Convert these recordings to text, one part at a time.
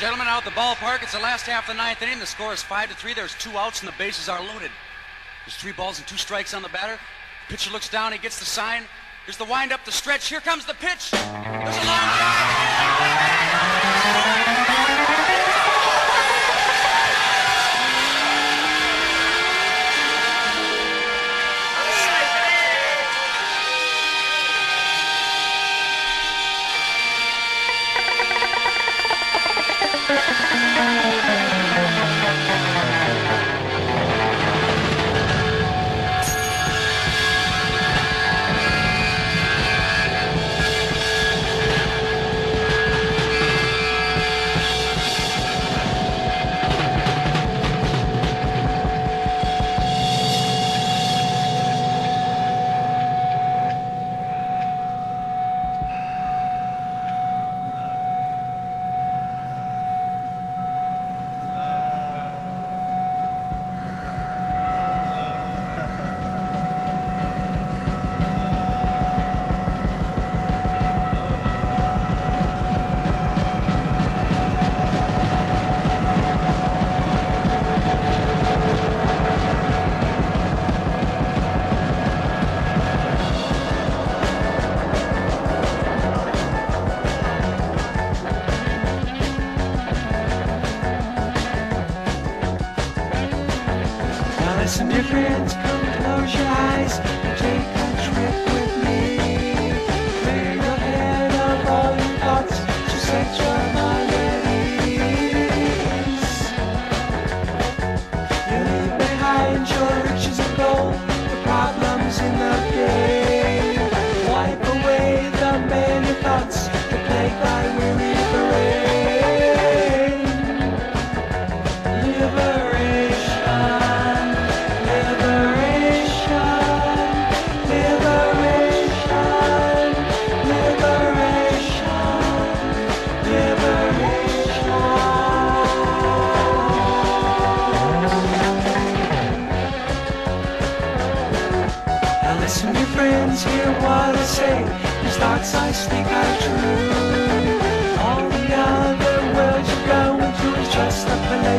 gentlemen, out the ballpark, it's the last half of the ninth inning. The score is five to three. There's two outs and the bases are loaded. There's three balls and two strikes on the batter. Pitcher looks down, he gets the sign. There's the wind up the stretch. Here comes the pitch. There's a long drive.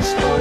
Place for you.